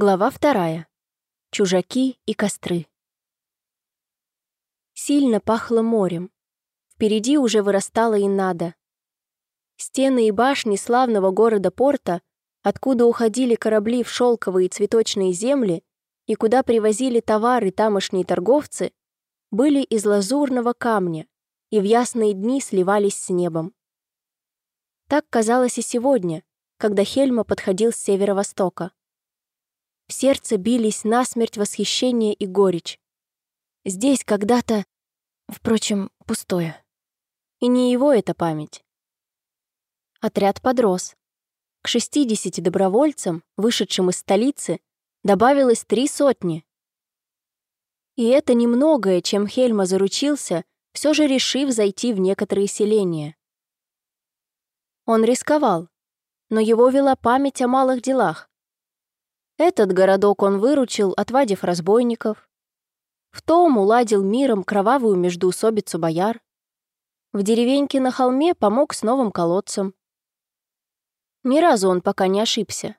Глава вторая. Чужаки и костры. Сильно пахло морем. Впереди уже вырастала и надо. Стены и башни славного города-порта, откуда уходили корабли в шелковые цветочные земли и куда привозили товары тамошние торговцы, были из лазурного камня и в ясные дни сливались с небом. Так казалось и сегодня, когда Хельма подходил с северо-востока. В сердце бились насмерть восхищение и горечь. Здесь когда-то, впрочем, пустое. И не его эта память. Отряд подрос. К 60 добровольцам, вышедшим из столицы, добавилось три сотни. И это немногое, чем Хельма заручился, все же решив зайти в некоторые селения. Он рисковал, но его вела память о малых делах, этот городок он выручил, отвадив разбойников. В том уладил миром кровавую междуусобицу бояр. В деревеньке на холме помог с новым колодцем. Ни разу он пока не ошибся.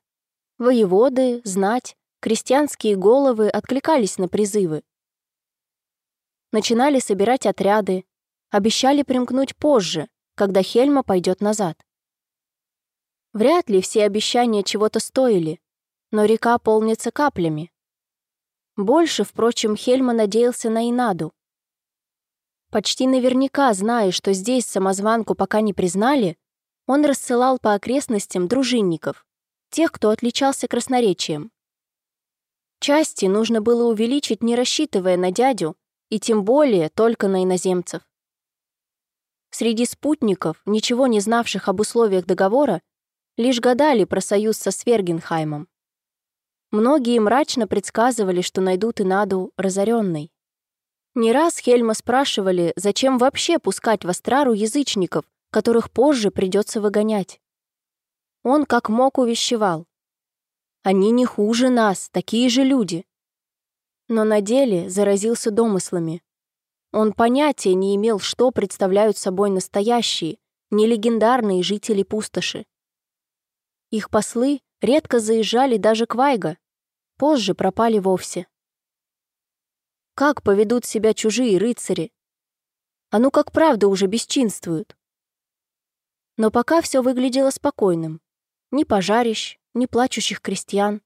Воеводы, знать, крестьянские головы откликались на призывы. Начинали собирать отряды, обещали примкнуть позже, когда Хельма пойдет назад. Вряд ли все обещания чего-то стоили, но река полнится каплями. Больше, впрочем, Хельма надеялся на Инаду. Почти наверняка, зная, что здесь самозванку пока не признали, он рассылал по окрестностям дружинников, тех, кто отличался красноречием. Части нужно было увеличить, не рассчитывая на дядю, и тем более только на иноземцев. Среди спутников, ничего не знавших об условиях договора, лишь гадали про союз со Свергенхаймом. Многие мрачно предсказывали, что найдут Инаду разоренной. Не раз Хельма спрашивали, зачем вообще пускать в Астрару язычников, которых позже придется выгонять. Он как мог увещевал. Они не хуже нас, такие же люди. Но на деле заразился домыслами. Он понятия не имел, что представляют собой настоящие, не легендарные жители пустоши. Их послы редко заезжали даже к Вайга, позже пропали вовсе. Как поведут себя чужие рыцари? А ну как правда уже бесчинствуют? Но пока все выглядело спокойным. Ни пожарищ, ни плачущих крестьян.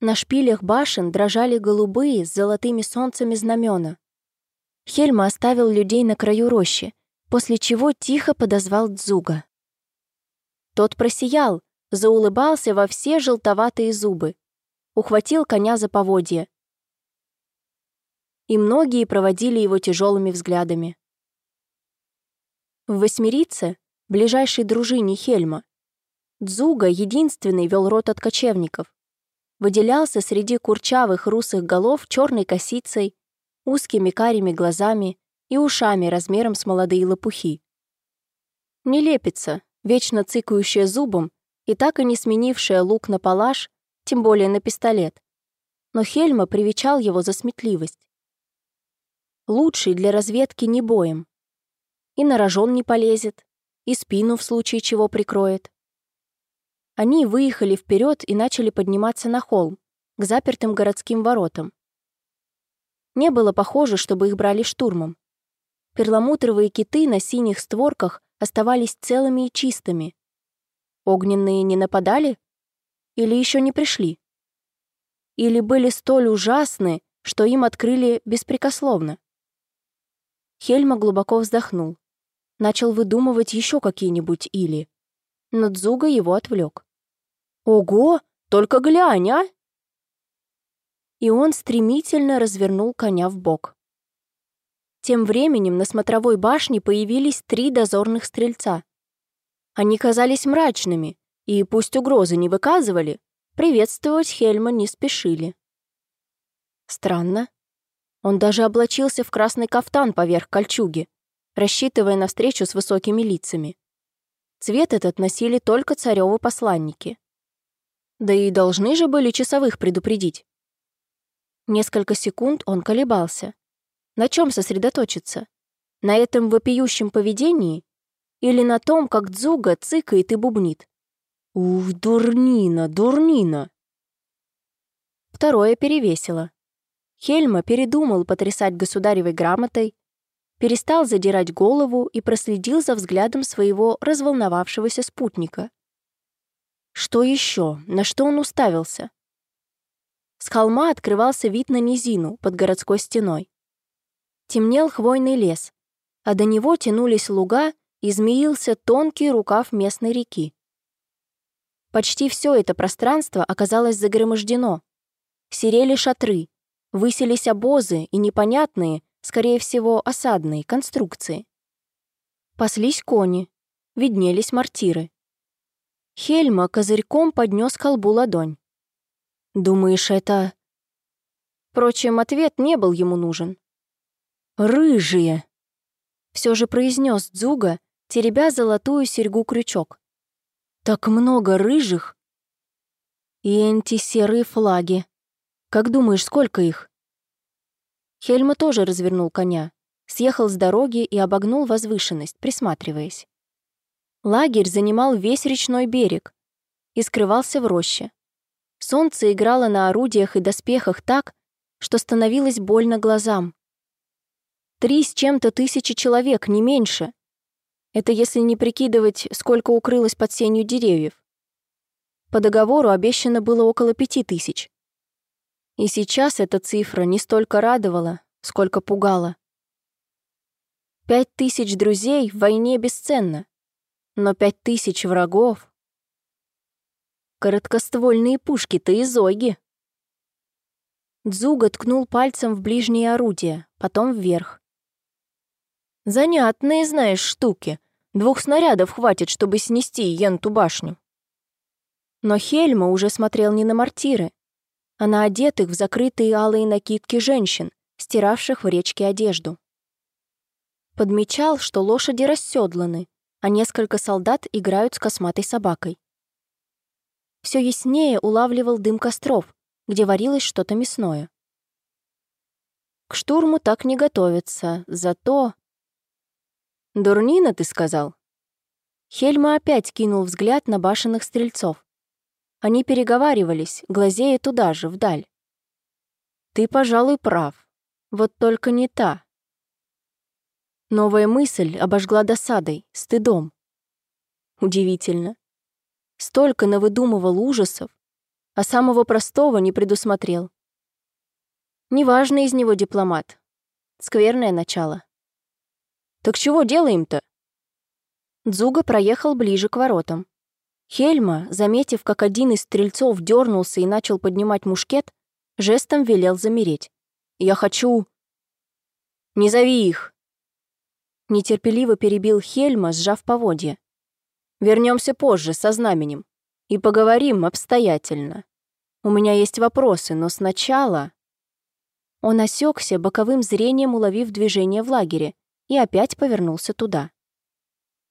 На шпилях башен дрожали голубые с золотыми солнцами знамена. Хельма оставил людей на краю рощи, после чего тихо подозвал Дзуга. Тот просиял, заулыбался во все желтоватые зубы, ухватил коня за поводье. И многие проводили его тяжелыми взглядами. В Восьмерице, ближайшей дружине Хельма, Дзуга единственный вел рот от кочевников. Выделялся среди курчавых русых голов черной косицей, узкими карими глазами и ушами размером с молодые лопухи. Нелепица, вечно цыкающая зубом и так и не сменившая лук на палаш, тем более на пистолет. Но Хельма привечал его за сметливость. Лучший для разведки не боем. И на рожон не полезет, и спину в случае чего прикроет. Они выехали вперед и начали подниматься на холм, к запертым городским воротам. Не было похоже, чтобы их брали штурмом. Перламутровые киты на синих створках оставались целыми и чистыми, Огненные не нападали? Или еще не пришли? Или были столь ужасны, что им открыли беспрекословно? Хельма глубоко вздохнул. Начал выдумывать еще какие-нибудь «или». Но Дзуга его отвлек. «Ого! Только глянь, а!» И он стремительно развернул коня в бок. Тем временем на смотровой башне появились три дозорных стрельца. Они казались мрачными, и пусть угрозы не выказывали, приветствовать Хельма не спешили. Странно. Он даже облачился в красный кафтан поверх кольчуги, рассчитывая на встречу с высокими лицами. Цвет этот носили только царевы посланники. Да и должны же были часовых предупредить. Несколько секунд он колебался. На чем сосредоточиться? На этом вопиющем поведении или на том, как Дзуга цыкает и бубнит. «Ух, дурнина, дурнина!» Второе перевесило. Хельма передумал потрясать государевой грамотой, перестал задирать голову и проследил за взглядом своего разволновавшегося спутника. Что еще? На что он уставился? С холма открывался вид на низину под городской стеной. Темнел хвойный лес, а до него тянулись луга и змеился тонкий рукав местной реки. Почти все это пространство оказалось загромождено. Серели шатры, высились обозы и непонятные, скорее всего, осадные конструкции. Паслись кони, виднелись мортиры. Хельма козырьком поднес колбу ладонь. «Думаешь, это...» Впрочем, ответ не был ему нужен. «Рыжие!» Все же произнес Дзуга, теребя золотую серьгу-крючок. «Так много рыжих!» «И антисерые флаги. Как думаешь, сколько их?» Хельма тоже развернул коня, съехал с дороги и обогнул возвышенность, присматриваясь. Лагерь занимал весь речной берег и скрывался в роще. Солнце играло на орудиях и доспехах так, что становилось больно глазам. Три с чем-то тысячи человек, не меньше. Это если не прикидывать, сколько укрылось под сенью деревьев. По договору обещано было около пяти тысяч. И сейчас эта цифра не столько радовала, сколько пугала. Пять тысяч друзей в войне бесценно, но пять тысяч врагов Короткоствольные пушки-то из Оги. Дзуга ткнул пальцем в ближние орудия, потом вверх. Занятные, знаешь, штуки. Двух снарядов хватит, чтобы снести Йенту башню. Но Хельма уже смотрел не на мортиры, а на одетых в закрытые алые накидки женщин, стиравших в речке одежду. Подмечал, что лошади расседланы, а несколько солдат играют с косматой собакой все яснее улавливал дым костров, где варилось что-то мясное. К штурму так не готовятся, зато... «Дурнина, ты сказал?» Хельма опять кинул взгляд на башенных стрельцов. Они переговаривались, глазея туда же, вдаль. «Ты, пожалуй, прав. Вот только не та». Новая мысль обожгла досадой, стыдом. Удивительно. Столько навыдумывал ужасов, а самого простого не предусмотрел. Неважно из него дипломат. Скверное начало. «Так чего делаем-то?» Дзуга проехал ближе к воротам. Хельма, заметив, как один из стрельцов дернулся и начал поднимать мушкет, жестом велел замереть. «Я хочу...» «Не зови их!» Нетерпеливо перебил Хельма, сжав поводья. Вернемся позже со знаменем и поговорим обстоятельно. У меня есть вопросы, но сначала...» Он осекся, боковым зрением уловив движение в лагере, и опять повернулся туда.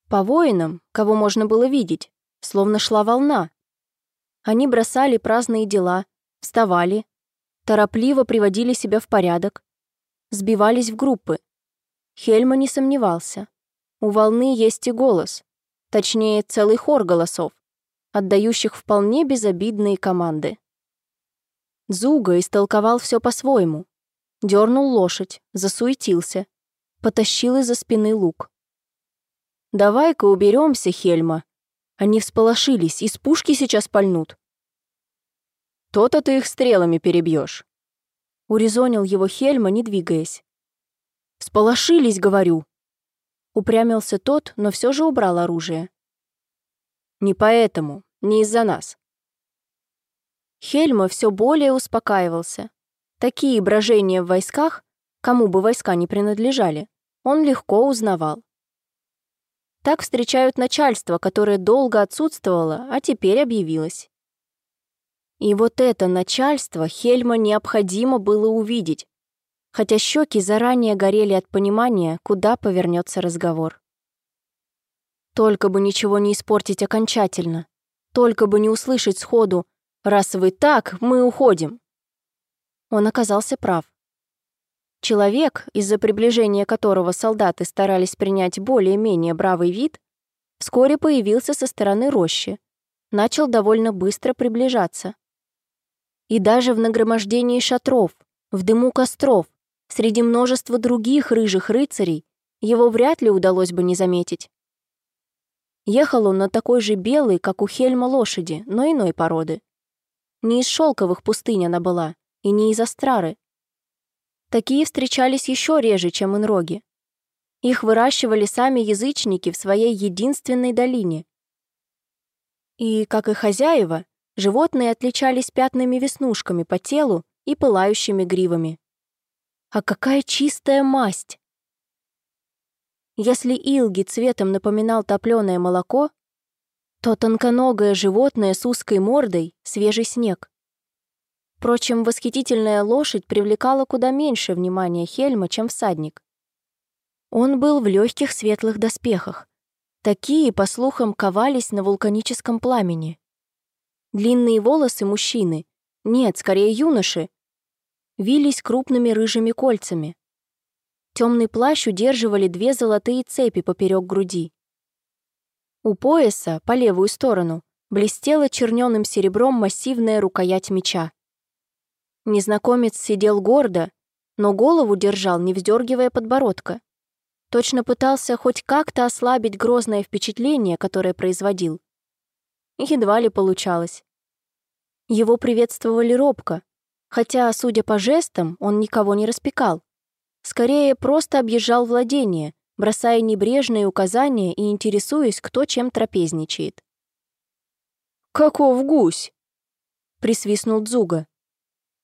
По воинам, кого можно было видеть, словно шла волна. Они бросали праздные дела, вставали, торопливо приводили себя в порядок, сбивались в группы. Хельма не сомневался. У волны есть и голос, Точнее, целый хор голосов, отдающих вполне безобидные команды. Зуга истолковал все по-своему. Дернул лошадь, засуетился, потащил из-за спины лук. «Давай-ка уберемся, Хельма». Они всполошились, из пушки сейчас пальнут. «То-то ты их стрелами перебьешь. Урезонил его Хельма, не двигаясь. «Всполошились, говорю», Упрямился тот, но все же убрал оружие. «Не поэтому, не из-за нас». Хельма все более успокаивался. Такие брожения в войсках, кому бы войска не принадлежали, он легко узнавал. Так встречают начальство, которое долго отсутствовало, а теперь объявилось. И вот это начальство Хельма необходимо было увидеть, хотя щеки заранее горели от понимания, куда повернется разговор. Только бы ничего не испортить окончательно. Только бы не услышать сходу «Раз вы так, мы уходим». Он оказался прав. Человек, из-за приближения которого солдаты старались принять более-менее бравый вид, вскоре появился со стороны рощи, начал довольно быстро приближаться. И даже в нагромождении шатров, в дыму костров, среди множества других рыжих рыцарей, его вряд ли удалось бы не заметить. Ехал он на такой же белой, как у Хельма лошади, но иной породы. Не из шелковых пустынь она была, и не из Астрары. Такие встречались еще реже, чем инроги. Их выращивали сами язычники в своей единственной долине. И, как и хозяева, животные отличались пятнами веснушками по телу и пылающими гривами. А какая чистая масть! Если Илги цветом напоминал топленое молоко, то тонконогое животное с узкой мордой — свежий снег. Впрочем, восхитительная лошадь привлекала куда меньше внимания Хельма, чем всадник. Он был в легких светлых доспехах. Такие, по слухам, ковались на вулканическом пламени. Длинные волосы мужчины, нет, скорее юноши, вились крупными рыжими кольцами. Темный плащ удерживали две золотые цепи поперек груди. У пояса, по левую сторону, блестела черненым серебром массивная рукоять меча. Незнакомец сидел гордо, но голову держал, не вздергивая подбородка. Точно пытался хоть как-то ослабить грозное впечатление, которое производил. Едва ли получалось. Его приветствовали робко, хотя, судя по жестам, он никого не распекал. Скорее, просто объезжал владение, бросая небрежные указания и интересуясь, кто чем трапезничает. «Каков гусь?» — присвистнул Дзуга.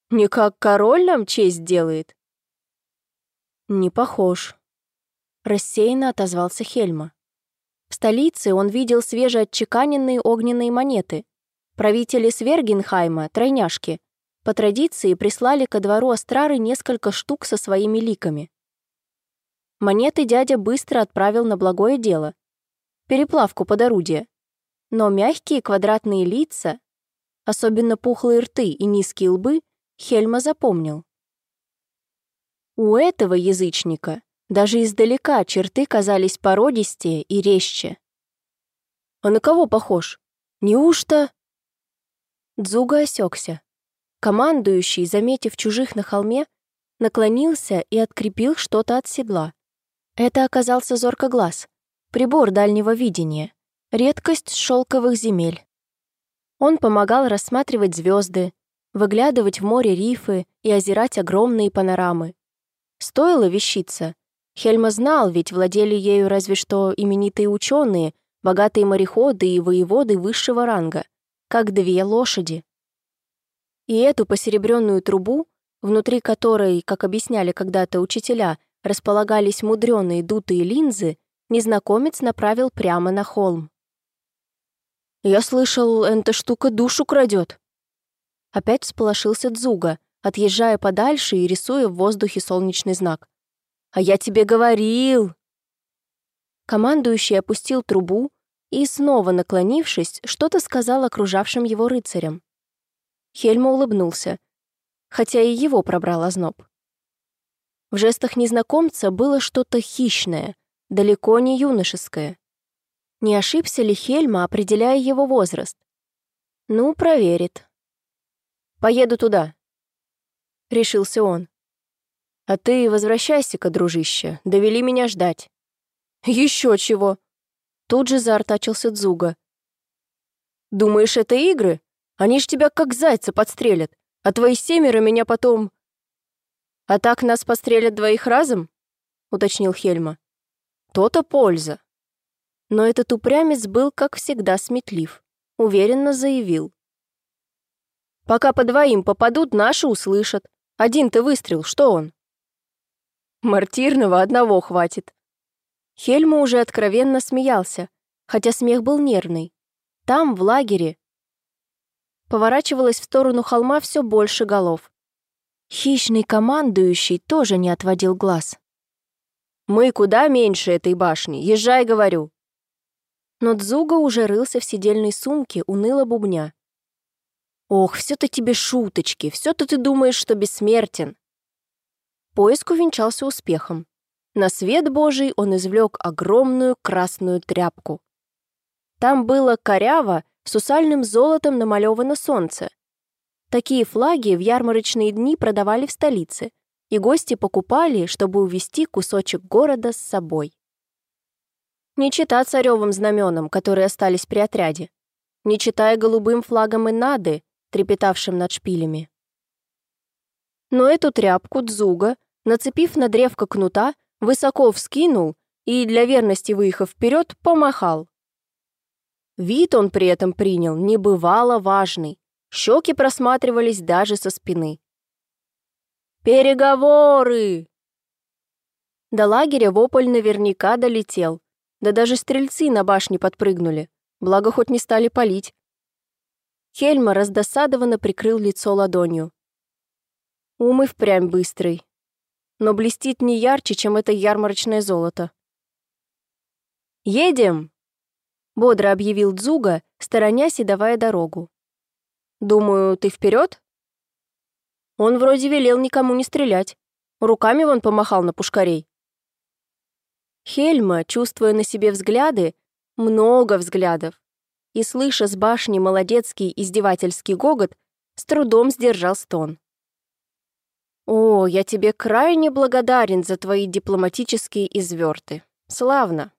«Не как король нам честь делает?» «Не похож», рассеянно отозвался Хельма. В столице он видел свежеотчеканенные огненные монеты. Правители Свергенхайма, тройняшки, по традиции прислали ко двору Астрары несколько штук со своими ликами. Монеты дядя быстро отправил на благое дело. Переплавку под орудие. Но мягкие квадратные лица, особенно пухлые рты и низкие лбы, Хельма запомнил. У этого язычника даже издалека черты казались породистее и резче. «А на кого похож? Неужто...» Дзуга осекся. Командующий, заметив чужих на холме, наклонился и открепил что-то от седла. Это оказался зоркоглаз, прибор дальнего видения, редкость шелковых земель. Он помогал рассматривать звезды, выглядывать в море рифы и озирать огромные панорамы. Стоило вещица, Хельма знал, ведь владели ею разве что именитые ученые, богатые мореходы и воеводы высшего ранга, как две лошади. И эту посеребренную трубу, внутри которой, как объясняли когда-то учителя, располагались мудреные дутые линзы, незнакомец направил прямо на холм. «Я слышал, эта штука душу крадет. Опять всполошился Дзуга, отъезжая подальше и рисуя в воздухе солнечный знак. А я тебе говорил!» Командующий опустил трубу и, снова наклонившись, что-то сказал окружавшим его рыцарям. Хельма улыбнулся, хотя и его пробрал озноб. В жестах незнакомца было что-то хищное, далеко не юношеское. Не ошибся ли Хельма, определяя его возраст? Ну, проверит. «Поеду туда», — решился он. А ты возвращайся-ка, дружище, довели меня ждать. Еще чего. Тут же заортачился Дзуга. Думаешь, это игры? Они ж тебя как зайца подстрелят, а твои семеро меня потом... А так нас подстрелят двоих разом? Уточнил Хельма. То-то польза. Но этот упрямец был, как всегда, сметлив. Уверенно заявил. Пока по двоим попадут, наши услышат. Один-то выстрел, что он? Мартирного одного хватит. Хельма уже откровенно смеялся, хотя смех был нервный. Там, в лагере, поворачивалось в сторону холма все больше голов. Хищный командующий тоже не отводил глаз. «Мы куда меньше этой башни, езжай, говорю!» Но Дзуга уже рылся в сидельной сумке, уныло бубня. «Ох, все-то тебе шуточки, все-то ты думаешь, что бессмертен. Поиск увенчался успехом. На свет Божий он извлек огромную красную тряпку. Там было коряво, с усальным золотом намалевано солнце. Такие флаги в ярмарочные дни продавали в столице, и гости покупали, чтобы увезти кусочек города с собой. Не чита царевым знаменам, которые остались при отряде, не читая голубым флагом Инады, трепетавшим над шпилями. Но эту тряпку Дзуга, нацепив на древко кнута, высоко вскинул и, для верности выехав вперед, помахал. Вид он при этом принял небывало важный, щеки просматривались даже со спины. «Переговоры!» До лагеря вопль наверняка долетел, да даже стрельцы на башне подпрыгнули, благо хоть не стали палить. Хельма раздосадованно прикрыл лицо ладонью. Ум и впрямь быстрый, но блестит не ярче, чем это ярмарочное золото. «Едем!» — бодро объявил Дзуга, сторонясь и давая дорогу. «Думаю, ты вперед? Он вроде велел никому не стрелять. Руками вон помахал на пушкарей. Хельма, чувствуя на себе взгляды, много взглядов, и, слыша с башни молодецкий издевательский гогот, с трудом сдержал стон. «О, я тебе крайне благодарен за твои дипломатические изверты. Славно!»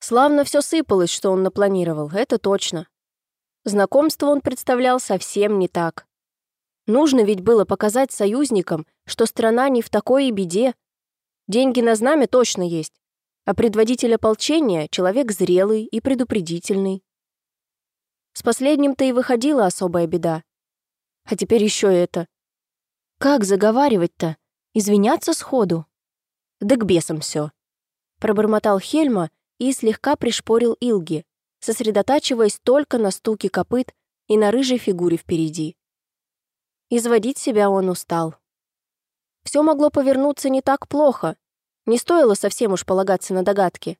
Славно все сыпалось, что он напланировал, это точно. Знакомство он представлял совсем не так. Нужно ведь было показать союзникам, что страна не в такой беде. Деньги на знамя точно есть, а предводитель ополчения — человек зрелый и предупредительный. С последним-то и выходила особая беда. А теперь еще это. Как заговаривать-то? Извиняться сходу? Да к бесам все. Пробормотал Хельма и слегка пришпорил Илги, сосредотачиваясь только на стуке копыт и на рыжей фигуре впереди. Изводить себя он устал. Все могло повернуться не так плохо. Не стоило совсем уж полагаться на догадки.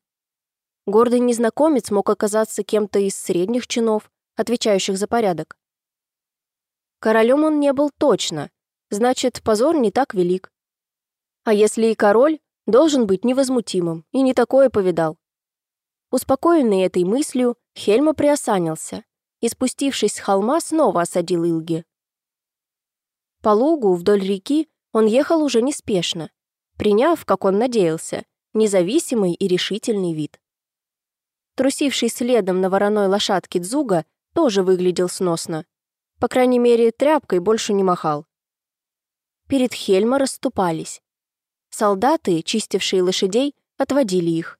Гордый незнакомец мог оказаться кем-то из средних чинов, отвечающих за порядок. Королем он не был точно, значит, позор не так велик. А если и король, должен быть невозмутимым, и не такое повидал. Успокоенный этой мыслью, Хельма приосанился и, спустившись с холма, снова осадил Илги. По лугу вдоль реки он ехал уже неспешно, приняв, как он надеялся, независимый и решительный вид. Трусивший следом на вороной лошадке Дзуга тоже выглядел сносно. По крайней мере, тряпкой больше не махал. Перед Хельма расступались. Солдаты, чистившие лошадей, отводили их.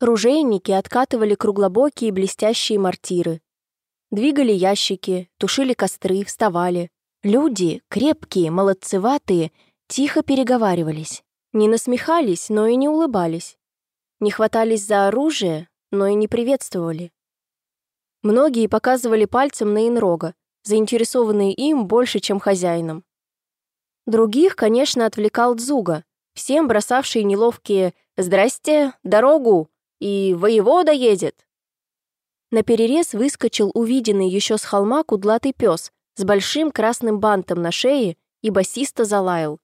Ружейники откатывали круглобокие блестящие мортиры. Двигали ящики, тушили костры, вставали. Люди, крепкие, молодцеватые, тихо переговаривались. Не насмехались, но и не улыбались. Не хватались за оружие, но и не приветствовали. Многие показывали пальцем на инрога, заинтересованные им больше, чем хозяином. Других, конечно, отвлекал Дзуга, всем бросавший неловкие «Здрасте, дорогу!» и «Воевода едет!». На перерез выскочил увиденный еще с холма кудлатый пес с большим красным бантом на шее и басиста залаял.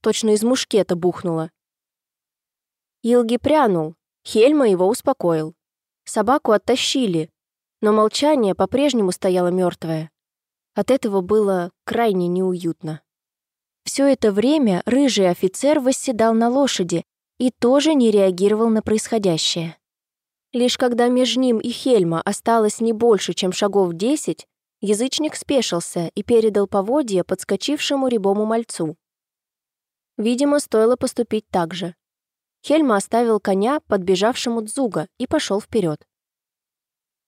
Точно из мушкета бухнуло. Илги прянул, Хельма его успокоил. Собаку оттащили, но молчание по-прежнему стояло мертвое. От этого было крайне неуютно. Все это время рыжий офицер восседал на лошади и тоже не реагировал на происходящее. Лишь когда между ним и Хельма осталось не больше, чем шагов десять, Язычник спешился и передал поводья подскочившему рябому мальцу. Видимо, стоило поступить так же. Хельма оставил коня подбежавшему Дзуга и пошел вперед.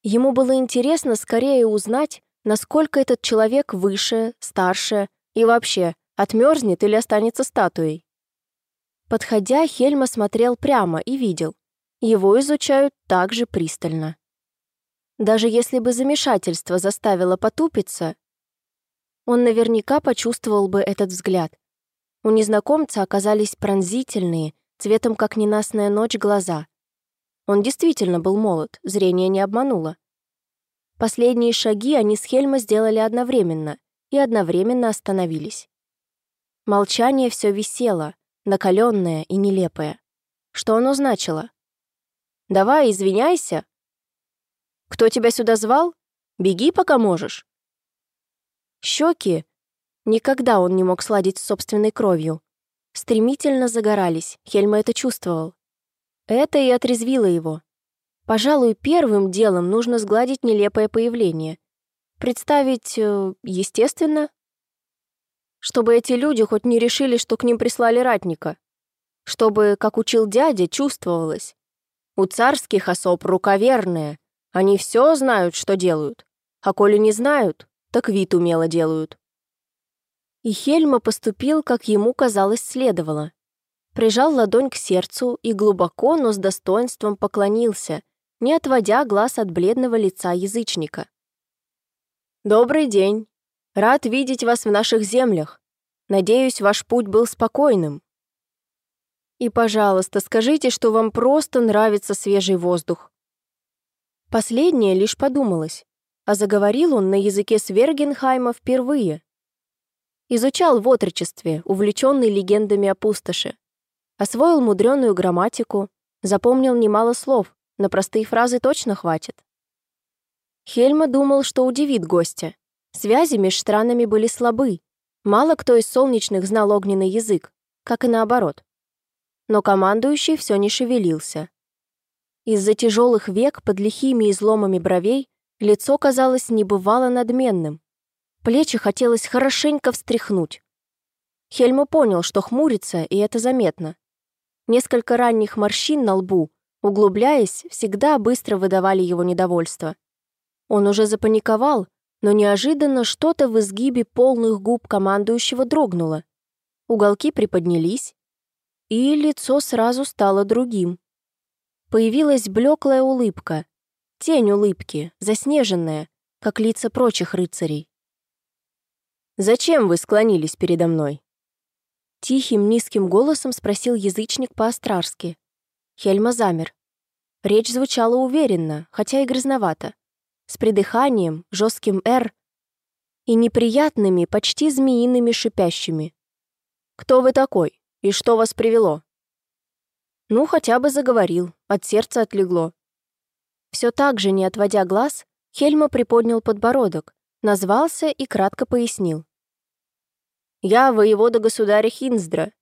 Ему было интересно скорее узнать, насколько этот человек выше, старше и вообще отмерзнет или останется статуей. Подходя, Хельма смотрел прямо и видел. Его изучают так же пристально. Даже если бы замешательство заставило потупиться, он наверняка почувствовал бы этот взгляд. У незнакомца оказались пронзительные, цветом как ненастная ночь, глаза. Он действительно был молод, зрение не обмануло. Последние шаги они с Хельма сделали одновременно и одновременно остановились. Молчание все висело, накаленное и нелепое. Что оно значило? «Давай, извиняйся», кто тебя сюда звал? Беги, пока можешь». Щеки, никогда он не мог сладить с собственной кровью, стремительно загорались, Хельма это чувствовал. Это и отрезвило его. Пожалуй, первым делом нужно сгладить нелепое появление. Представить, э, естественно, чтобы эти люди хоть не решили, что к ним прислали ратника. Чтобы, как учил дядя, чувствовалось. У царских особ рука верная. Они все знают, что делают. А коли не знают, так вид умело делают. И Хельма поступил, как ему казалось следовало. Прижал ладонь к сердцу и глубоко, но с достоинством поклонился, не отводя глаз от бледного лица язычника. «Добрый день!» Рад видеть вас в наших землях. Надеюсь, ваш путь был спокойным. И, пожалуйста, скажите, что вам просто нравится свежий воздух. Последнее лишь подумалось, а заговорил он на языке Свергенхайма впервые. Изучал в отрочестве, увлеченный легендами о пустоши. Освоил мудреную грамматику, запомнил немало слов, на простые фразы точно хватит. Хельма думал, что удивит гостя, Связи между странами были слабы. Мало кто из солнечных знал огненный язык, как и наоборот. Но командующий все не шевелился. Из-за тяжелых век под лихими изломами бровей лицо казалось небывало надменным. Плечи хотелось хорошенько встряхнуть. Хельма понял, что хмурится, и это заметно. Несколько ранних морщин на лбу, углубляясь, всегда быстро выдавали его недовольство. Он уже запаниковал, но неожиданно что-то в изгибе полных губ командующего дрогнуло. Уголки приподнялись, и лицо сразу стало другим. Появилась блеклая улыбка, тень улыбки, заснеженная, как лица прочих рыцарей. «Зачем вы склонились передо мной?» Тихим, низким голосом спросил язычник по-астрарски. Хельма замер. Речь звучала уверенно, хотя и грязновато с придыханием, жестким «р» и неприятными, почти змеиными шипящими. «Кто вы такой? И что вас привело?» Ну, хотя бы заговорил, от сердца отлегло. Все так же, не отводя глаз, Хельма приподнял подбородок, назвался и кратко пояснил. «Я воевода государя Хинздра.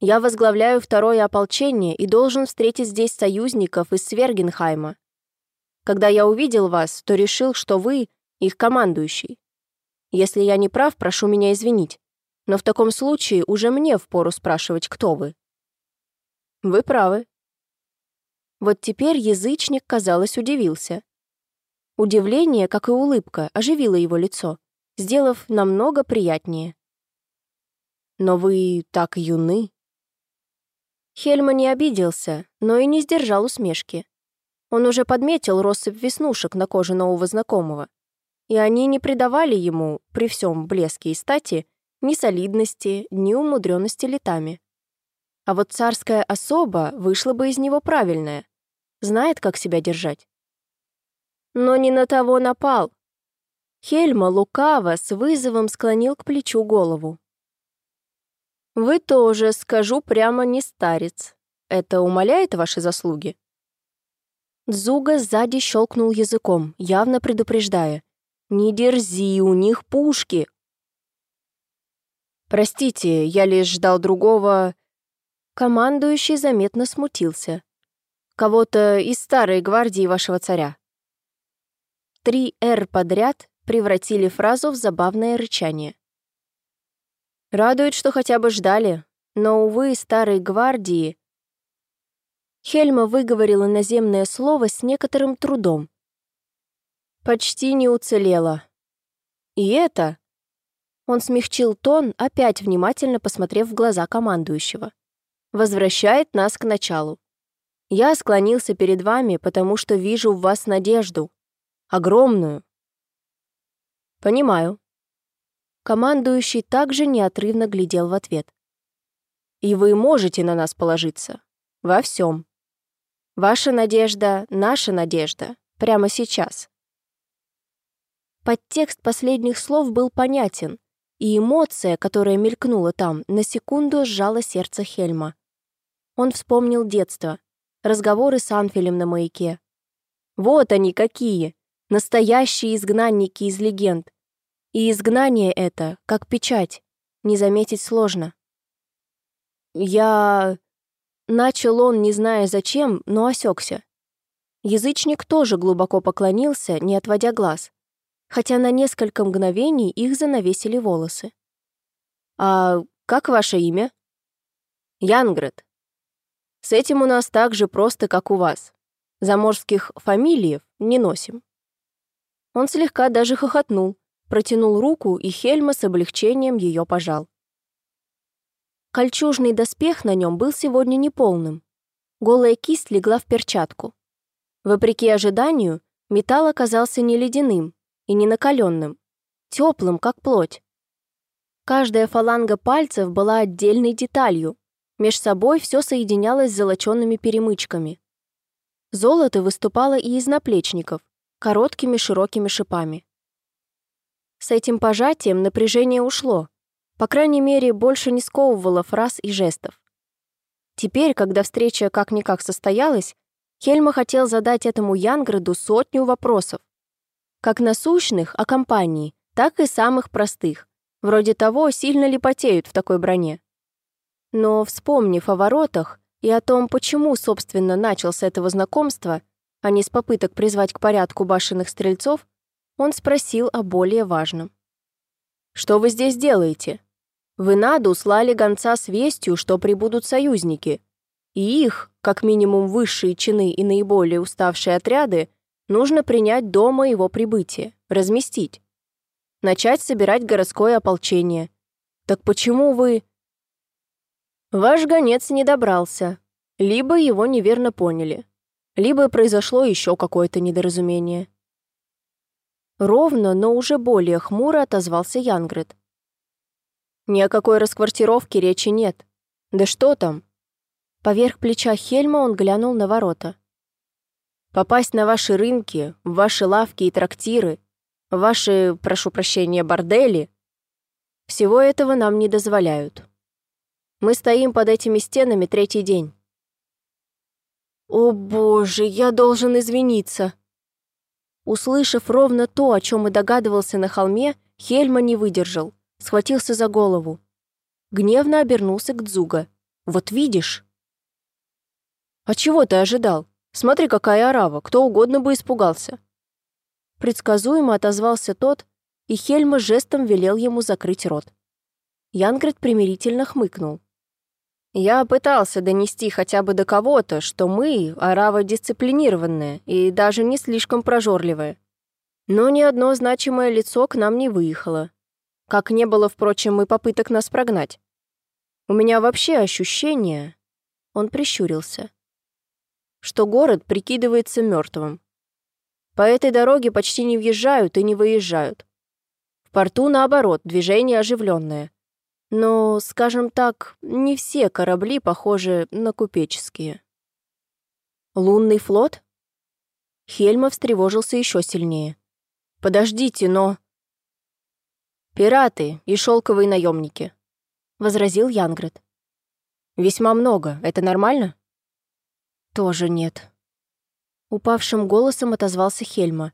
Я возглавляю второе ополчение и должен встретить здесь союзников из Свергенхайма. Когда я увидел вас, то решил, что вы их командующий. Если я не прав, прошу меня извинить. Но в таком случае уже мне впору спрашивать, кто вы. Вы правы. Вот теперь язычник, казалось, удивился. Удивление, как и улыбка, оживило его лицо, сделав намного приятнее. Но вы так юны. Хельма не обиделся, но и не сдержал усмешки. Он уже подметил россыпь веснушек на коже нового знакомого. И они не придавали ему, при всем блеске и стати, ни солидности, ни умудренности летами. А вот царская особа вышла бы из него правильная. Знает, как себя держать. Но не на того напал. Хельма лукаво с вызовом склонил к плечу голову. «Вы тоже, скажу прямо, не старец. Это умаляет ваши заслуги?» Зуга сзади щелкнул языком, явно предупреждая. «Не дерзи, у них пушки!» «Простите, я лишь ждал другого...» Командующий заметно смутился. «Кого-то из старой гвардии вашего царя». Три «Р» подряд превратили фразу в забавное рычание. Радует, что хотя бы ждали, но, увы, старой гвардии Хельма выговорила наземное слово с некоторым трудом. «Почти не уцелела». «И это...» Он смягчил тон, опять внимательно посмотрев в глаза командующего. «Возвращает нас к началу. Я склонился перед вами, потому что вижу в вас надежду. Огромную». «Понимаю». Командующий также неотрывно глядел в ответ. «И вы можете на нас положиться. Во всем. Ваша надежда — наша надежда. Прямо сейчас. Подтекст последних слов был понятен, и эмоция, которая мелькнула там, на секунду сжала сердце Хельма. Он вспомнил детство, разговоры с Анфелем на маяке. Вот они какие, настоящие изгнанники из легенд. И изгнание это, как печать, не заметить сложно. Я... Начал он, не зная зачем, но осекся. Язычник тоже глубоко поклонился, не отводя глаз, хотя на несколько мгновений их занавесили волосы. «А как ваше имя?» «Янград. С этим у нас так же просто, как у вас. Заморских фамилиев не носим». Он слегка даже хохотнул, протянул руку, и Хельма с облегчением ее пожал. Кольчужный доспех на нем был сегодня неполным. Голая кисть легла в перчатку. Вопреки ожиданию, металл оказался не ледяным и не накаленным, теплым, как плоть. Каждая фаланга пальцев была отдельной деталью, меж собой все соединялось с золоченными перемычками. Золото выступало и из наплечников, короткими широкими шипами. С этим пожатием напряжение ушло, по крайней мере, больше не сковывало фраз и жестов. Теперь, когда встреча как-никак состоялась, Хельма хотел задать этому Янграду сотню вопросов. Как насущных о компании, так и самых простых, вроде того, сильно ли потеют в такой броне. Но, вспомнив о воротах и о том, почему, собственно, начал с этого знакомства, а не с попыток призвать к порядку башенных стрельцов, он спросил о более важном. «Что вы здесь делаете?» В Инаду слали гонца с вестью, что прибудут союзники. И их, как минимум высшие чины и наиболее уставшие отряды, нужно принять до моего прибытия, разместить. Начать собирать городское ополчение. Так почему вы... Ваш гонец не добрался. Либо его неверно поняли. Либо произошло еще какое-то недоразумение. Ровно, но уже более хмуро отозвался Янгрет. Ни о какой расквартировке речи нет. Да что там? Поверх плеча Хельма он глянул на ворота. Попасть на ваши рынки, в ваши лавки и трактиры, в ваши, прошу прощения, бордели, всего этого нам не дозволяют. Мы стоим под этими стенами третий день. «О боже, я должен извиниться!» Услышав ровно то, о чем и догадывался на холме, Хельма не выдержал схватился за голову. Гневно обернулся к Дзуга. «Вот видишь?» «А чего ты ожидал? Смотри, какая орава, кто угодно бы испугался». Предсказуемо отозвался тот, и Хельма жестом велел ему закрыть рот. Янгрид примирительно хмыкнул. «Я пытался донести хотя бы до кого-то, что мы, арава дисциплинированная и даже не слишком прожорливая. Но ни одно значимое лицо к нам не выехало, как не было, впрочем, и попыток нас прогнать. У меня вообще ощущение... Он прищурился. Что город прикидывается мертвым. По этой дороге почти не въезжают и не выезжают. В порту, наоборот, движение оживленное. Но, скажем так, не все корабли похожи на купеческие. Лунный флот? Хельма встревожился еще сильнее. «Подождите, но...» «Пираты и шелковые наемники», — возразил Янгрет. «Весьма много. Это нормально?» «Тоже нет». Упавшим голосом отозвался Хельма.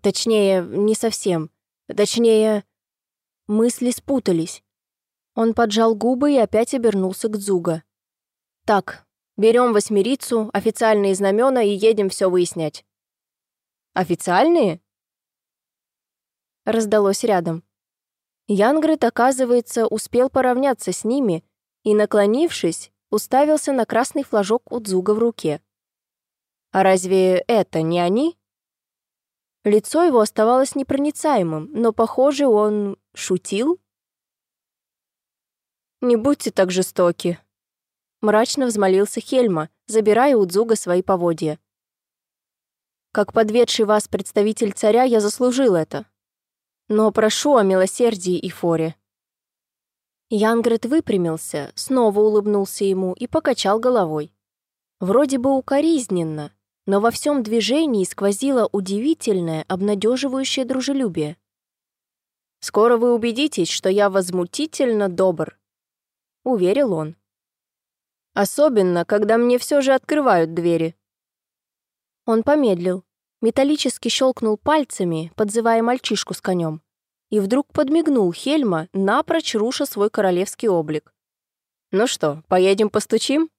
Точнее, не совсем. Точнее, мысли спутались. Он поджал губы и опять обернулся к Дзуга. «Так, берем восьмерицу, официальные знамена и едем все выяснять». «Официальные?» Раздалось рядом. Янгрет, оказывается, успел поравняться с ними и, наклонившись, уставился на красный флажок у Дзуга в руке. «А разве это не они?» Лицо его оставалось непроницаемым, но, похоже, он шутил. «Не будьте так жестоки», — мрачно взмолился Хельма, забирая у Дзуга свои поводья. «Как подведший вас представитель царя, я заслужил это но прошу о милосердии и форе». Янгрет выпрямился, снова улыбнулся ему и покачал головой. Вроде бы укоризненно, но во всем движении сквозило удивительное, обнадеживающее дружелюбие. «Скоро вы убедитесь, что я возмутительно добр», — уверил он. «Особенно, когда мне все же открывают двери». Он помедлил, металлически щелкнул пальцами, подзывая мальчишку с конем, и вдруг подмигнул Хельма, напрочь руша свой королевский облик. «Ну что, поедем постучим?»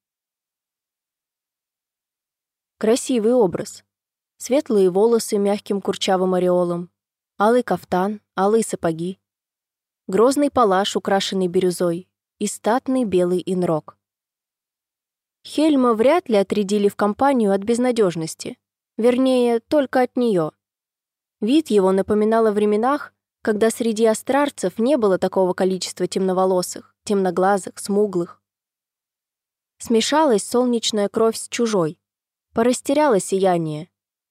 Красивый образ. Светлые волосы мягким курчавым ореолом, алый кафтан, алые сапоги, грозный палаш, украшенный бирюзой, и статный белый инрок. Хельма вряд ли отрядили в компанию от безнадежности, вернее, только от нее. Вид его напоминал о временах, когда среди астрарцев не было такого количества темноволосых, темноглазых, смуглых. Смешалась солнечная кровь с чужой. Порастеряло сияние.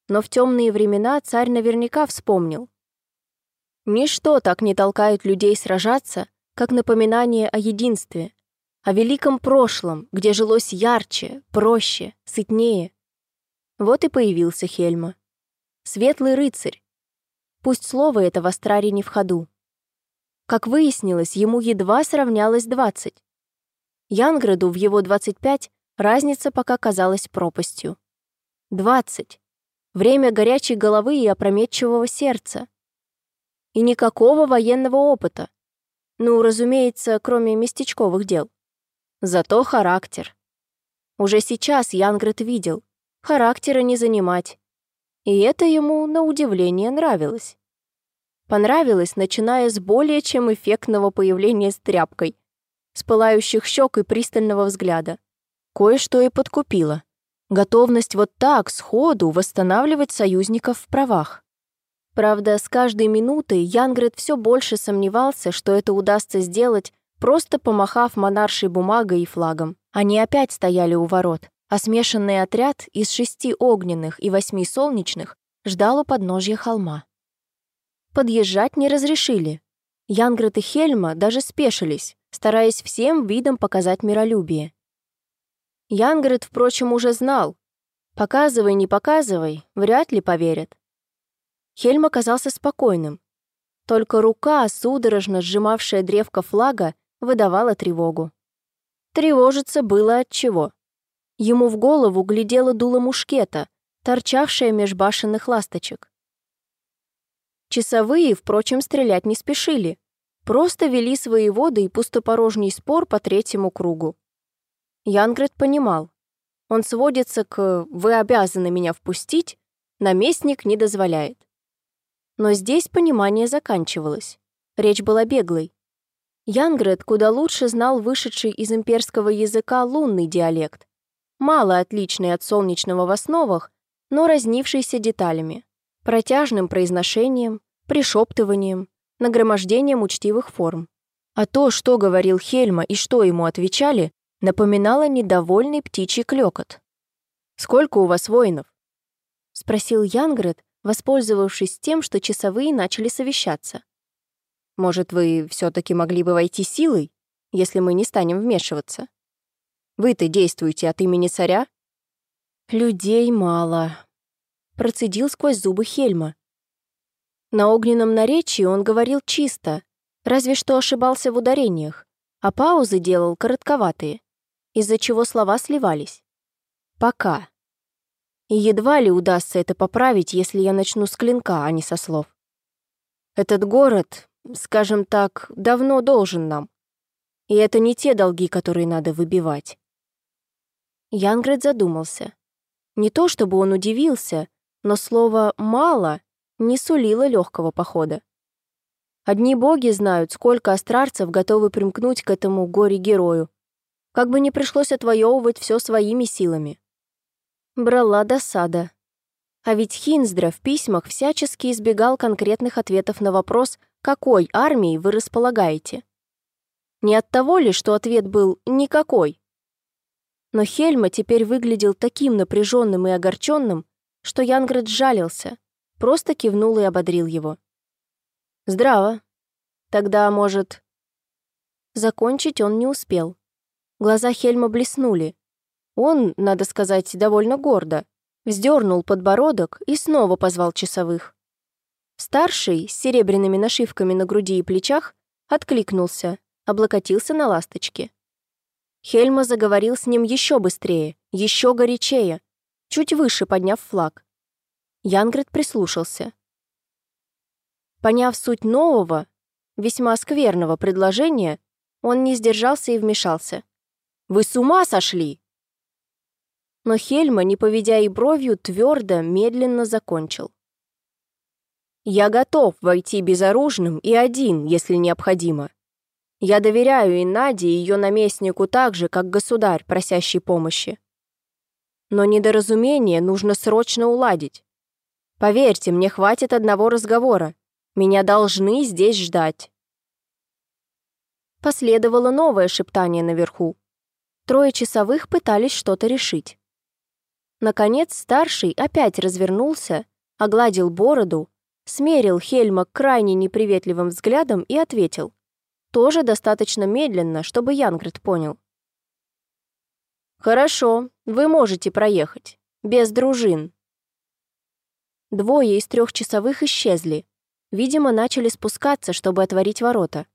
Но в темные времена царь наверняка вспомнил. Ничто так не толкает людей сражаться, как напоминание о единстве, о великом прошлом, где жилось ярче, проще, сытнее. Вот и появился Хельма. Светлый рыцарь, Пусть слово это в Астраре не в ходу. Как выяснилось, ему едва сравнялось 20. Янграду в его 25 разница пока казалась пропастью. 20. Время горячей головы и опрометчивого сердца. И никакого военного опыта. Ну, разумеется, кроме местечковых дел. Зато характер. Уже сейчас Янград видел. Характера не занимать. И это ему, на удивление, нравилось. Понравилось, начиная с более чем эффектного появления с тряпкой, с пылающих щек и пристального взгляда. Кое-что и подкупило. Готовность вот так, сходу, восстанавливать союзников в правах. Правда, с каждой минутой Янгрет все больше сомневался, что это удастся сделать, просто помахав монаршей бумагой и флагом. Они опять стояли у ворот а смешанный отряд из шести огненных и восьми солнечных ждал у подножья холма. Подъезжать не разрешили. Янгрет и Хельма даже спешились, стараясь всем видом показать миролюбие. Янгрет, впрочем, уже знал. Показывай, не показывай, вряд ли поверят. Хельм оказался спокойным. Только рука, судорожно сжимавшая древко флага, выдавала тревогу. Тревожиться было от чего. Ему в голову глядело дуло мушкета, торчавшее меж башенных ласточек. Часовые, впрочем, стрелять не спешили, просто вели свои воды и пустопорожний спор по третьему кругу. Янгрет понимал, он сводится к «вы обязаны меня впустить», наместник не дозволяет. Но здесь понимание заканчивалось. Речь была беглой. Янгрет куда лучше знал вышедший из имперского языка лунный диалект, мало отличный от солнечного в основах, но разнившийся деталями, протяжным произношением, пришептыванием, нагромождением учтивых форм. А то, что говорил Хельма и что ему отвечали, напоминало недовольный птичий клёкот. «Сколько у вас воинов?» — спросил Янгрет, воспользовавшись тем, что часовые начали совещаться. «Может, вы все таки могли бы войти силой, если мы не станем вмешиваться?» Вы-то действуете от имени царя?» «Людей мало», — процедил сквозь зубы Хельма. На огненном наречии он говорил чисто, разве что ошибался в ударениях, а паузы делал коротковатые, из-за чего слова сливались. «Пока». И едва ли удастся это поправить, если я начну с клинка, а не со слов. Этот город, скажем так, давно должен нам. И это не те долги, которые надо выбивать. Янгрет задумался. Не то чтобы он удивился, но слово «мало» не сулило легкого похода. Одни боги знают, сколько астрарцев готовы примкнуть к этому горе-герою. Как бы не пришлось отвоевывать все своими силами. Брала досада. А ведь Хинздра в письмах всячески избегал конкретных ответов на вопрос, какой армией вы располагаете. Не от того ли, что ответ был «никакой», но Хельма теперь выглядел таким напряженным и огорченным, что Янград жалился, просто кивнул и ободрил его. «Здраво. Тогда, может...» Закончить он не успел. Глаза Хельма блеснули. Он, надо сказать, довольно гордо, вздернул подбородок и снова позвал часовых. Старший, с серебряными нашивками на груди и плечах, откликнулся, облокотился на ласточке. Хельма заговорил с ним еще быстрее, еще горячее, чуть выше подняв флаг. Янгрет прислушался. Поняв суть нового, весьма скверного предложения, он не сдержался и вмешался. «Вы с ума сошли?» Но Хельма, не поведя и бровью, твердо, медленно закончил. «Я готов войти безоружным и один, если необходимо. Я доверяю и Наде, и ее наместнику так же, как государь, просящий помощи. Но недоразумение нужно срочно уладить. Поверьте, мне хватит одного разговора. Меня должны здесь ждать. Последовало новое шептание наверху. Трое часовых пытались что-то решить. Наконец старший опять развернулся, огладил бороду, смерил Хельма крайне неприветливым взглядом и ответил. Тоже достаточно медленно, чтобы Янгрид понял. «Хорошо, вы можете проехать. Без дружин». Двое из трех часовых исчезли. Видимо, начали спускаться, чтобы отворить ворота.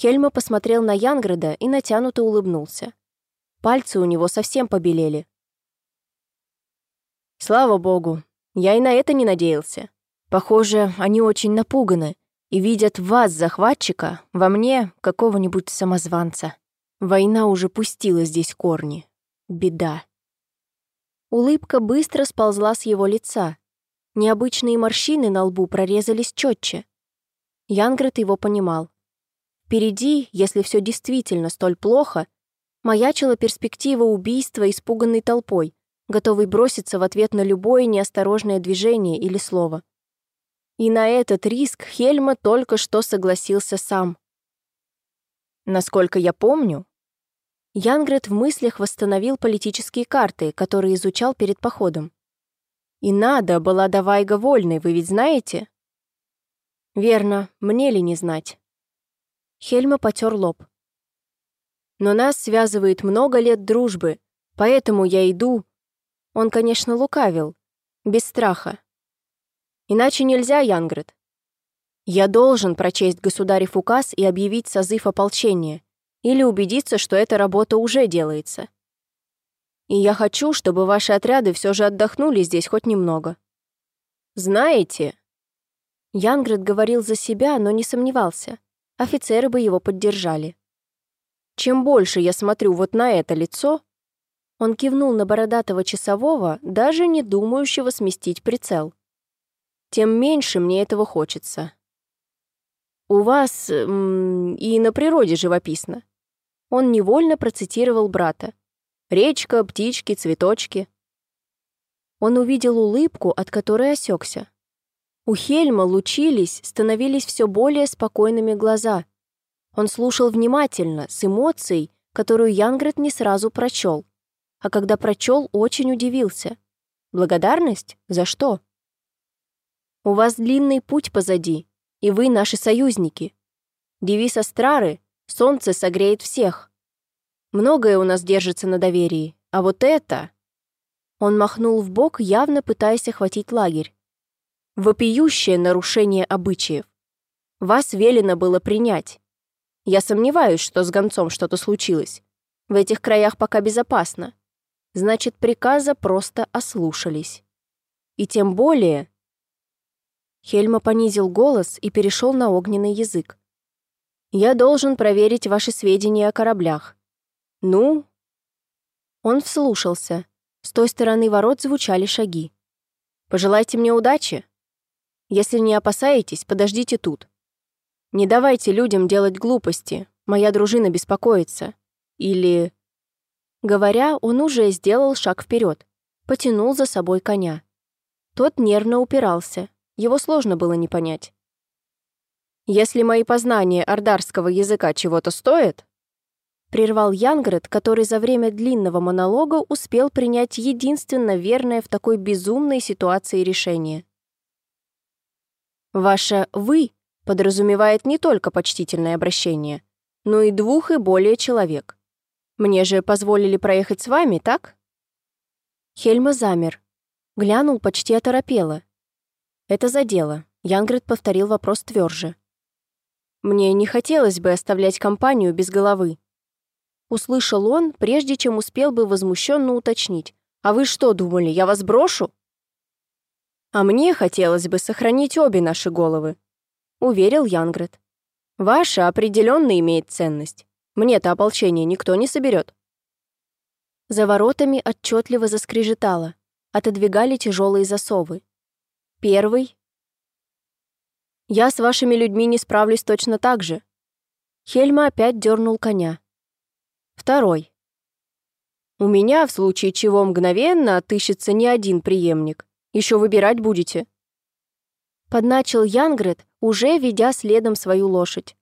Хельма посмотрел на Янграда и натянуто улыбнулся. Пальцы у него совсем побелели. «Слава богу, я и на это не надеялся. Похоже, они очень напуганы и видят вас, захватчика, во мне какого-нибудь самозванца. Война уже пустила здесь корни беда. Улыбка быстро сползла с его лица. Необычные морщины на лбу прорезались четче. Янгрет его понимал. Впереди, если все действительно столь плохо, маячила перспектива убийства испуганной толпой, готовой броситься в ответ на любое неосторожное движение или слово. И на этот риск Хельма только что согласился сам. Насколько я помню, Янгрет в мыслях восстановил политические карты, которые изучал перед походом. «И надо была Давайга вольной, вы ведь знаете?» «Верно, мне ли не знать?» Хельма потер лоб. «Но нас связывает много лет дружбы, поэтому я иду...» Он, конечно, лукавил, без страха. «Иначе нельзя, Янгрет. Я должен прочесть государев указ и объявить созыв ополчения, или убедиться, что эта работа уже делается. И я хочу, чтобы ваши отряды все же отдохнули здесь хоть немного. Знаете...» Янград говорил за себя, но не сомневался. Офицеры бы его поддержали. «Чем больше я смотрю вот на это лицо...» Он кивнул на бородатого часового, даже не думающего сместить прицел. «Тем меньше мне этого хочется. У вас м и на природе живописно он невольно процитировал брата. «Речка, птички, цветочки». Он увидел улыбку, от которой осекся. У Хельма лучились, становились все более спокойными глаза. Он слушал внимательно, с эмоцией, которую Янгрет не сразу прочел. А когда прочел, очень удивился. Благодарность? За что? «У вас длинный путь позади, и вы наши союзники. Девиз Астрары Солнце согреет всех. Многое у нас держится на доверии, а вот это...» Он махнул в бок, явно пытаясь охватить лагерь. «Вопиющее нарушение обычаев. Вас велено было принять. Я сомневаюсь, что с гонцом что-то случилось. В этих краях пока безопасно. Значит, приказа просто ослушались. И тем более...» Хельма понизил голос и перешел на огненный язык. Я должен проверить ваши сведения о кораблях. Ну?» Он вслушался. С той стороны ворот звучали шаги. «Пожелайте мне удачи. Если не опасаетесь, подождите тут. Не давайте людям делать глупости, моя дружина беспокоится. Или...» Говоря, он уже сделал шаг вперед, потянул за собой коня. Тот нервно упирался, его сложно было не понять. Если мои познания ордарского языка чего-то стоят, прервал Янгрет, который за время длинного монолога успел принять единственно верное в такой безумной ситуации решение. Ваше «вы» подразумевает не только почтительное обращение, но и двух и более человек. Мне же позволили проехать с вами, так? Хельма замер. Глянул почти оторопело. Это задело. Янгрет повторил вопрос тверже. Мне не хотелось бы оставлять компанию без головы. Услышал он, прежде чем успел бы возмущенно уточнить. «А вы что думали, я вас брошу?» «А мне хотелось бы сохранить обе наши головы», — уверил Янгрет. Ваша определенно имеет ценность. Мне-то ополчение никто не соберет. За воротами отчетливо заскрежетало. Отодвигали тяжелые засовы. Первый. Я с вашими людьми не справлюсь точно так же. Хельма опять дернул коня. Второй. У меня, в случае чего мгновенно, отыщется не один преемник. Еще выбирать будете. Подначил Янгрет, уже ведя следом свою лошадь.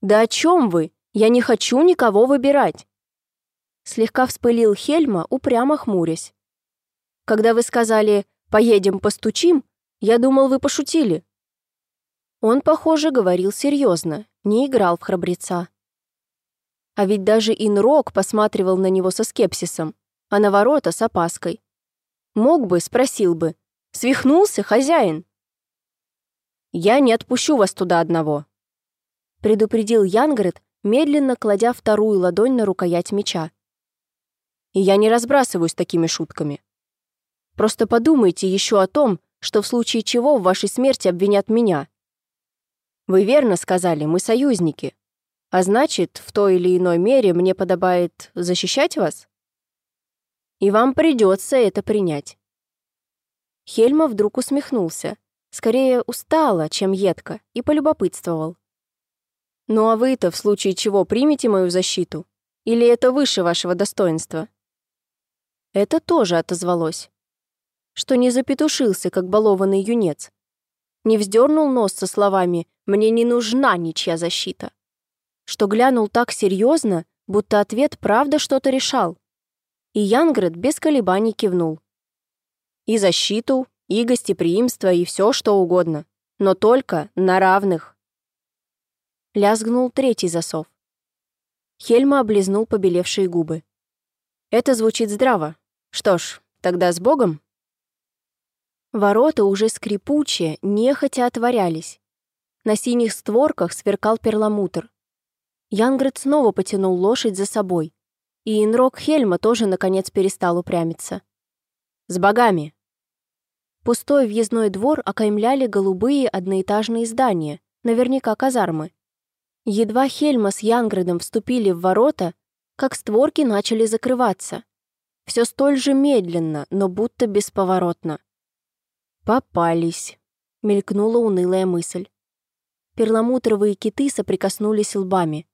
«Да о чем вы? Я не хочу никого выбирать!» Слегка вспылил Хельма, упрямо хмурясь. «Когда вы сказали «поедем постучим», я думал, вы пошутили». Он, похоже, говорил серьезно, не играл в храбреца. А ведь даже Инрок посматривал на него со скепсисом, а на ворота с опаской. Мог бы, спросил бы. «Свихнулся, хозяин?» «Я не отпущу вас туда одного», — предупредил Янгрет, медленно кладя вторую ладонь на рукоять меча. И я не разбрасываюсь такими шутками. Просто подумайте еще о том, что в случае чего в вашей смерти обвинят меня. Вы верно сказали, мы союзники. А значит, в той или иной мере мне подобает защищать вас? И вам придется это принять. Хельма вдруг усмехнулся, скорее устало, чем едко, и полюбопытствовал. «Ну а вы-то в случае чего примете мою защиту? Или это выше вашего достоинства?» Это тоже отозвалось. Что не запетушился, как балованный юнец. Не вздернул нос со словами «мне не нужна ничья защита». Что глянул так серьезно, будто ответ правда что-то решал. И Янгрет без колебаний кивнул. И защиту, и гостеприимство, и все что угодно. Но только на равных. Лязгнул третий засов. Хельма облизнул побелевшие губы. Это звучит здраво. Что ж, тогда с Богом. Ворота уже скрипучие, нехотя отворялись. На синих створках сверкал перламутр. Янгрет снова потянул лошадь за собой. И Инрок Хельма тоже, наконец, перестал упрямиться. «С богами!» Пустой въездной двор окаймляли голубые одноэтажные здания, наверняка казармы. Едва Хельма с Янгредом вступили в ворота, как створки начали закрываться. Все столь же медленно, но будто бесповоротно. «Попались», — мелькнула унылая мысль. Перламутровые киты соприкоснулись лбами.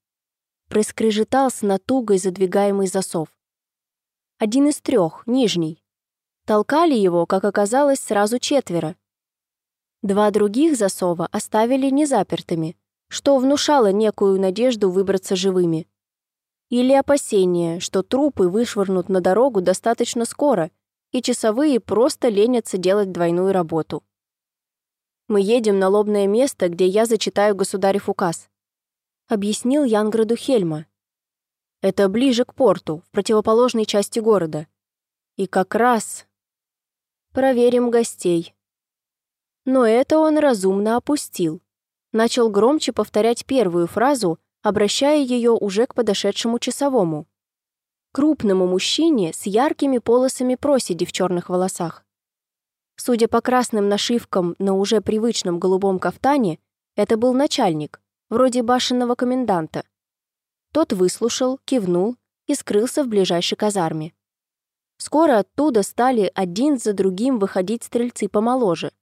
Проскрежетал с натугой задвигаемый засов. Один из трех, нижний. Толкали его, как оказалось, сразу четверо. Два других засова оставили незапертыми, что внушало некую надежду выбраться живыми. Или опасение, что трупы вышвырнут на дорогу достаточно скоро, и часовые просто ленятся делать двойную работу. «Мы едем на лобное место, где я зачитаю государев указ», объяснил Янграду Хельма. «Это ближе к порту, в противоположной части города. И как раз...» «Проверим гостей». Но это он разумно опустил. Начал громче повторять первую фразу, обращая ее уже к подошедшему часовому. Крупному мужчине с яркими полосами проседи в черных волосах. Судя по красным нашивкам на уже привычном голубом кафтане, это был начальник, вроде башенного коменданта. Тот выслушал, кивнул и скрылся в ближайшей казарме. Скоро оттуда стали один за другим выходить стрельцы помоложе.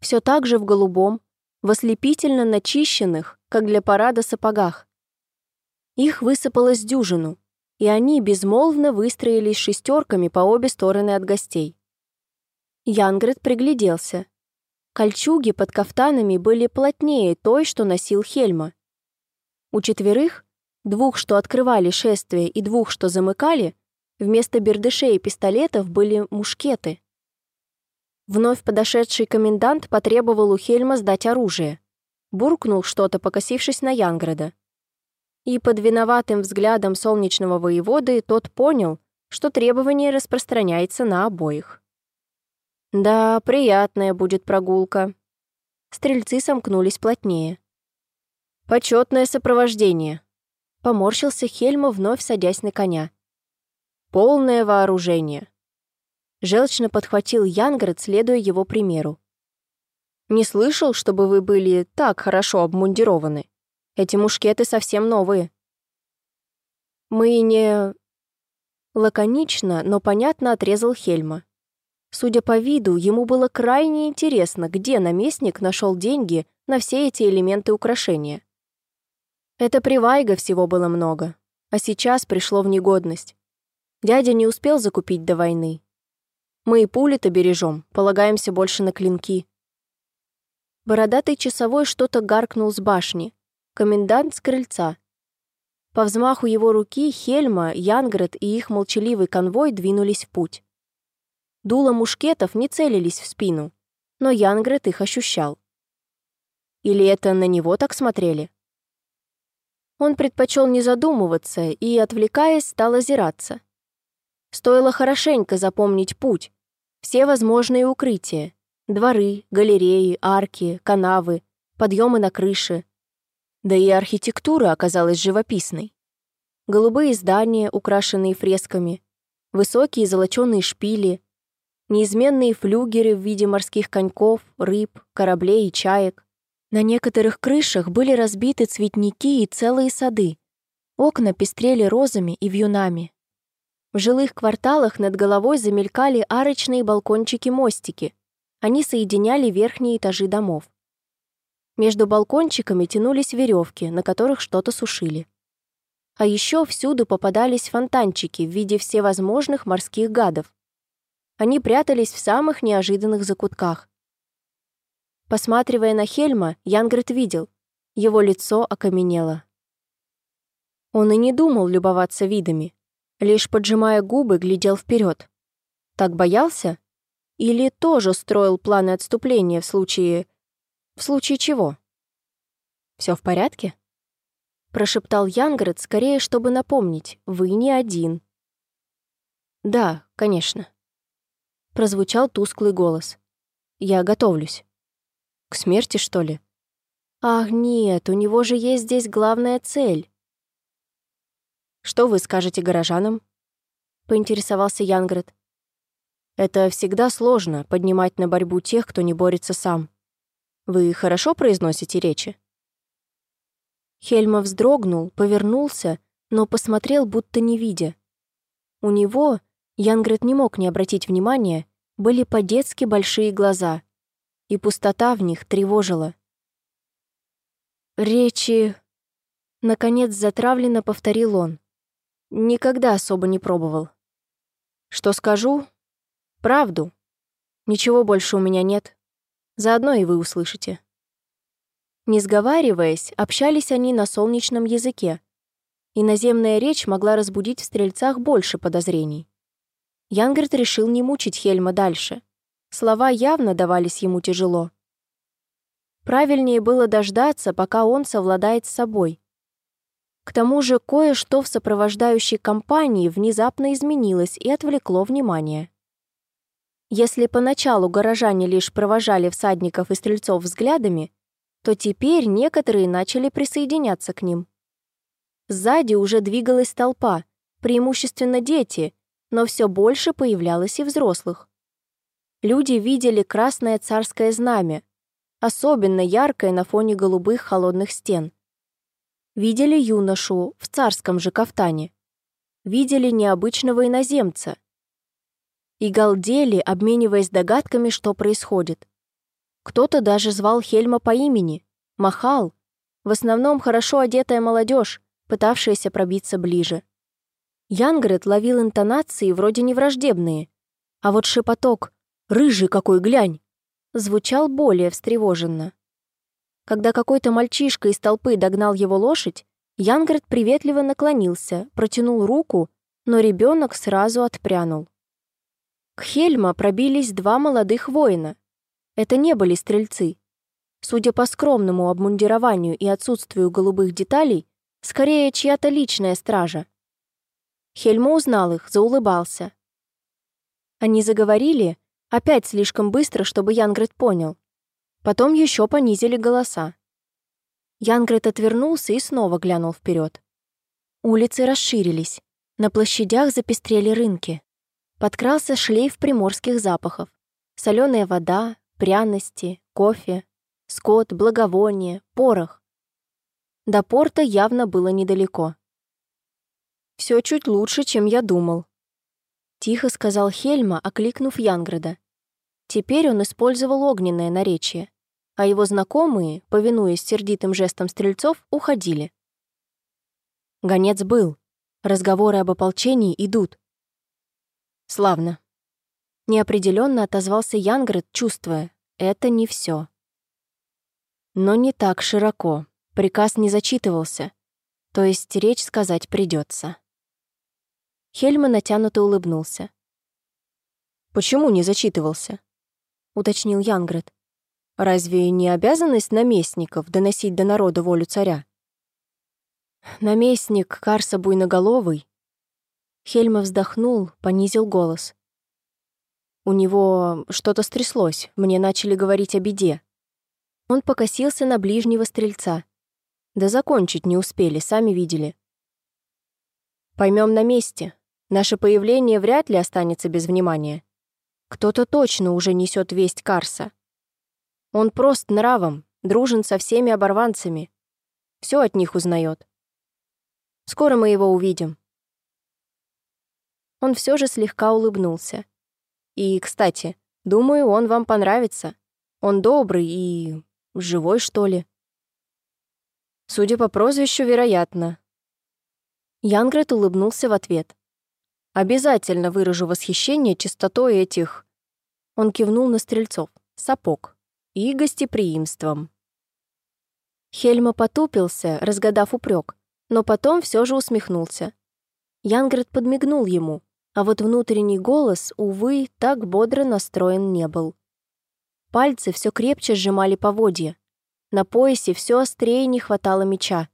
Все так же в голубом, в ослепительно начищенных, как для парада сапогах. Их высыпалось дюжину, и они безмолвно выстроились шестерками по обе стороны от гостей. Янгрет пригляделся. Кольчуги под кафтанами были плотнее той, что носил Хельма. У четверых, двух, что открывали шествие, и двух, что замыкали, вместо бердышей и пистолетов были мушкеты. Вновь подошедший комендант потребовал у Хельма сдать оружие буркнул что-то, покосившись на Янграда. И под виноватым взглядом солнечного воеводы тот понял, что требование распространяется на обоих. «Да, приятная будет прогулка». Стрельцы сомкнулись плотнее. «Почетное сопровождение», — поморщился Хельма, вновь садясь на коня. «Полное вооружение». Желчно подхватил Янград, следуя его примеру. Не слышал, чтобы вы были так хорошо обмундированы. Эти мушкеты совсем новые. Мы не... Лаконично, но понятно отрезал Хельма. Судя по виду, ему было крайне интересно, где наместник нашел деньги на все эти элементы украшения. Это при всего было много, а сейчас пришло в негодность. Дядя не успел закупить до войны. Мы и пули-то бережем, полагаемся больше на клинки. Бородатый часовой что-то гаркнул с башни. Комендант с крыльца. По взмаху его руки Хельма, Янгрет и их молчаливый конвой двинулись в путь. Дула мушкетов не целились в спину, но Янгрет их ощущал. Или это на него так смотрели? Он предпочел не задумываться и, отвлекаясь, стал озираться. Стоило хорошенько запомнить путь, все возможные укрытия, дворы, галереи, арки, канавы, подъемы на крыше. Да и архитектура оказалась живописной. Голубые здания, украшенные фресками, высокие золоченые шпили, неизменные флюгеры в виде морских коньков, рыб, кораблей и чаек. На некоторых крышах были разбиты цветники и целые сады. Окна пестрели розами и вьюнами. В жилых кварталах над головой замелькали арочные балкончики-мостики. Они соединяли верхние этажи домов. Между балкончиками тянулись веревки, на которых что-то сушили. А еще всюду попадались фонтанчики в виде всевозможных морских гадов. Они прятались в самых неожиданных закутках. Посматривая на Хельма, Янгрет видел. Его лицо окаменело. Он и не думал любоваться видами. Лишь поджимая губы, глядел вперед. Так боялся? Или тоже строил планы отступления в случае... В случае чего? Все в порядке? Прошептал Янгрет, скорее, чтобы напомнить, вы не один. Да, конечно прозвучал тусклый голос. «Я готовлюсь». «К смерти, что ли?» «Ах, нет, у него же есть здесь главная цель». «Что вы скажете горожанам?» — поинтересовался Янгрет. «Это всегда сложно, поднимать на борьбу тех, кто не борется сам. Вы хорошо произносите речи?» Хельма вздрогнул, повернулся, но посмотрел, будто не видя. У него, Янгрет не мог не обратить внимания, были по-детски большие глаза, и пустота в них тревожила. «Речи...» — наконец затравленно повторил он. «Никогда особо не пробовал. Что скажу? Правду. Ничего больше у меня нет. Заодно и вы услышите». Не сговариваясь, общались они на солнечном языке. Иноземная речь могла разбудить в стрельцах больше подозрений. Янгерт решил не мучить Хельма дальше. Слова явно давались ему тяжело. Правильнее было дождаться, пока он совладает с собой. К тому же кое-что в сопровождающей компании внезапно изменилось и отвлекло внимание. Если поначалу горожане лишь провожали всадников и стрельцов взглядами, то теперь некоторые начали присоединяться к ним. Сзади уже двигалась толпа, преимущественно дети, но все больше появлялось и взрослых. Люди видели красное царское знамя, особенно яркое на фоне голубых холодных стен. Видели юношу в царском же кафтане. Видели необычного иноземца. И галдели, обмениваясь догадками, что происходит. Кто-то даже звал Хельма по имени, махал. В основном хорошо одетая молодежь, пытавшаяся пробиться ближе. Янгрет ловил интонации вроде невраждебные, а вот шепоток «Рыжий какой, глянь!» звучал более встревоженно. Когда какой-то мальчишка из толпы догнал его лошадь, Янгрет приветливо наклонился, протянул руку, но ребенок сразу отпрянул. К Хельма пробились два молодых воина. Это не были стрельцы. Судя по скромному обмундированию и отсутствию голубых деталей, скорее чья-то личная стража. Хельма узнал их, заулыбался. Они заговорили, опять слишком быстро, чтобы Янгрет понял. Потом еще понизили голоса. Янгрет отвернулся и снова глянул вперед. Улицы расширились. На площадях запестрели рынки. Подкрался шлейф приморских запахов. Соленая вода, пряности, кофе, скот, благовоние, порох. До порта явно было недалеко. Все чуть лучше, чем я думал», — тихо сказал Хельма, окликнув Янграда. Теперь он использовал огненное наречие, а его знакомые, повинуясь сердитым жестом стрельцов, уходили. Гонец был. Разговоры об ополчении идут. Славно. Неопределенно отозвался Янград, чувствуя, это не все. Но не так широко. Приказ не зачитывался. То есть речь сказать придется. Хельма натянуто улыбнулся. «Почему не зачитывался?» — уточнил Янград. «Разве не обязанность наместников доносить до народа волю царя?» «Наместник Карса Буйноголовый...» Хельма вздохнул, понизил голос. «У него что-то стряслось, мне начали говорить о беде». Он покосился на ближнего стрельца. Да закончить не успели, сами видели. Поймем на месте, Наше появление вряд ли останется без внимания. Кто-то точно уже несет весть Карса. Он прост нравом, дружен со всеми оборванцами. Все от них узнает. Скоро мы его увидим. Он все же слегка улыбнулся. И, кстати, думаю, он вам понравится. Он добрый и... живой, что ли. Судя по прозвищу, вероятно. Янгрет улыбнулся в ответ. Обязательно выражу восхищение чистотой этих...» Он кивнул на стрельцов. «Сапог. И гостеприимством». Хельма потупился, разгадав упрек, но потом все же усмехнулся. Янград подмигнул ему, а вот внутренний голос, увы, так бодро настроен не был. Пальцы все крепче сжимали поводья. На поясе все острее не хватало меча.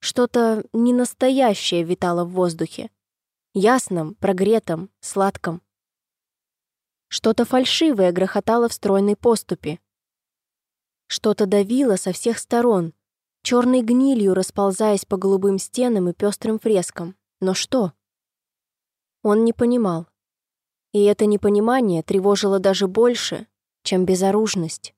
Что-то ненастоящее витало в воздухе ясном, прогретом, сладком. Что-то фальшивое грохотало в стройной поступе. Что-то давило со всех сторон, черной гнилью расползаясь по голубым стенам и пестрым фрескам. Но что? Он не понимал. И это непонимание тревожило даже больше, чем безоружность.